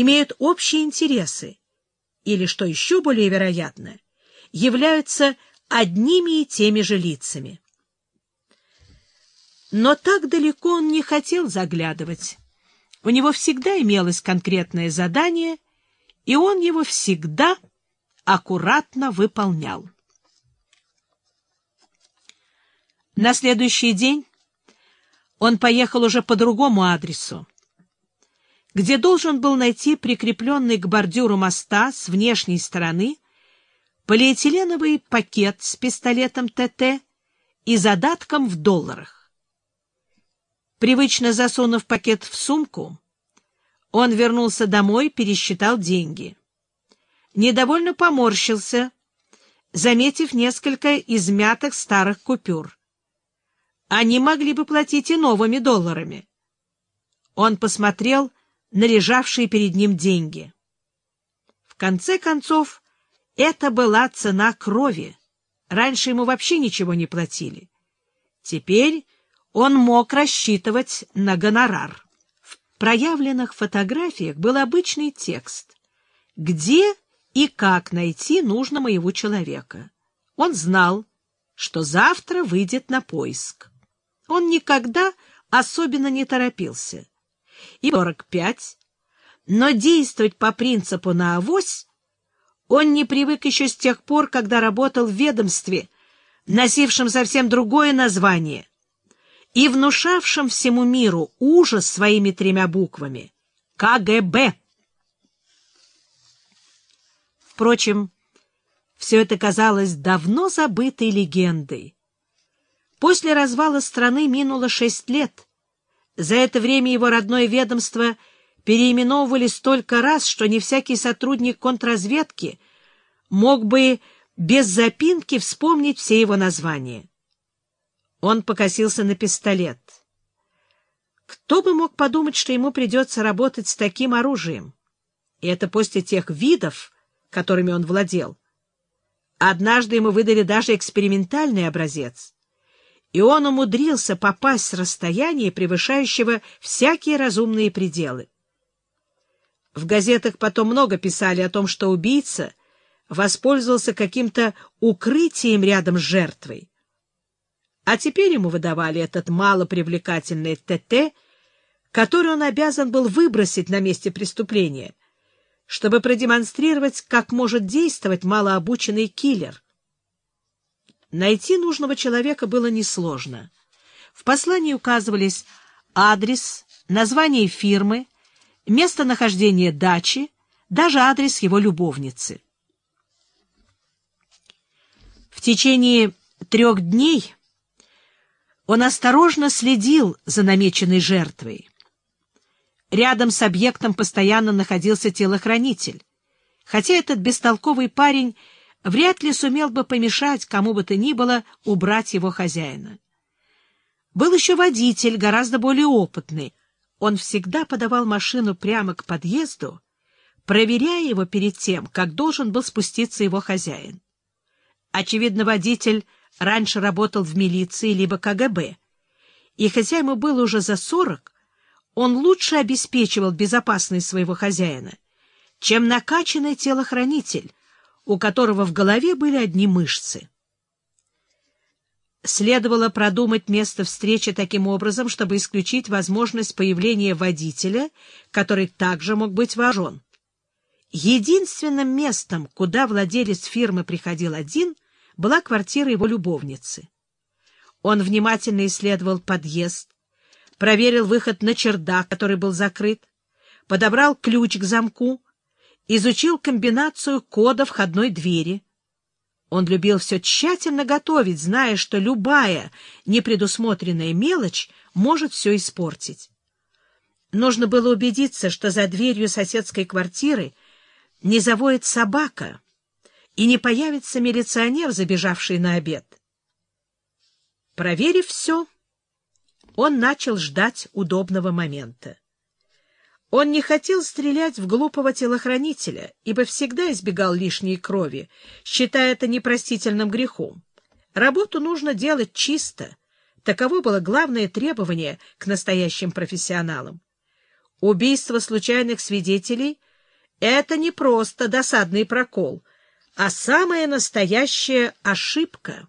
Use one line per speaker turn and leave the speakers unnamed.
имеют общие интересы или, что еще более вероятно, являются одними и теми же лицами. Но так далеко он не хотел заглядывать. У него всегда имелось конкретное задание, и он его всегда аккуратно выполнял. На следующий день он поехал уже по другому адресу, где должен был найти прикрепленный к бордюру моста с внешней стороны полиэтиленовый пакет с пистолетом ТТ и задатком в долларах. Привычно засунув пакет в сумку, он вернулся домой, пересчитал деньги. Недовольно поморщился, заметив несколько измятых старых купюр. Они могли бы платить и новыми долларами. Он посмотрел на лежавшие перед ним деньги. В конце концов, это была цена крови. Раньше ему вообще ничего не платили. Теперь он мог рассчитывать на гонорар. В проявленных фотографиях был обычный текст. «Где и как найти нужно моего человека?» Он знал, что завтра выйдет на поиск. Он никогда особенно не торопился. И 45, но действовать по принципу на авось он не привык еще с тех пор, когда работал в ведомстве, носившем совсем другое название и внушавшем всему миру ужас своими тремя буквами — КГБ. Впрочем, все это казалось давно забытой легендой. После развала страны минуло шесть лет. За это время его родное ведомство переименовывали столько раз, что не всякий сотрудник контрразведки мог бы без запинки вспомнить все его названия. Он покосился на пистолет. Кто бы мог подумать, что ему придется работать с таким оружием? И это после тех видов, которыми он владел. Однажды ему выдали даже экспериментальный образец и он умудрился попасть с расстояния, превышающего всякие разумные пределы. В газетах потом много писали о том, что убийца воспользовался каким-то укрытием рядом с жертвой. А теперь ему выдавали этот малопривлекательный ТТ, который он обязан был выбросить на месте преступления, чтобы продемонстрировать, как может действовать малообученный киллер. Найти нужного человека было несложно. В послании указывались адрес, название фирмы, местонахождение дачи, даже адрес его любовницы. В течение трех дней он осторожно следил за намеченной жертвой. Рядом с объектом постоянно находился телохранитель, хотя этот бестолковый парень вряд ли сумел бы помешать кому бы то ни было убрать его хозяина. Был еще водитель, гораздо более опытный. Он всегда подавал машину прямо к подъезду, проверяя его перед тем, как должен был спуститься его хозяин. Очевидно, водитель раньше работал в милиции либо КГБ, и хотя ему было уже за сорок, он лучше обеспечивал безопасность своего хозяина, чем накачанный телохранитель, у которого в голове были одни мышцы. Следовало продумать место встречи таким образом, чтобы исключить возможность появления водителя, который также мог быть вооружен. Единственным местом, куда владелец фирмы приходил один, была квартира его любовницы. Он внимательно исследовал подъезд, проверил выход на чердак, который был закрыт, подобрал ключ к замку, изучил комбинацию кода входной двери. Он любил все тщательно готовить, зная, что любая непредусмотренная мелочь может все испортить. Нужно было убедиться, что за дверью соседской квартиры не завоет собака и не появится милиционер, забежавший на обед. Проверив все, он начал ждать удобного момента. Он не хотел стрелять в глупого телохранителя, ибо всегда избегал лишней крови, считая это непростительным грехом. Работу нужно делать чисто. Таково было главное требование к настоящим профессионалам. Убийство случайных свидетелей — это не просто досадный прокол, а самая настоящая ошибка.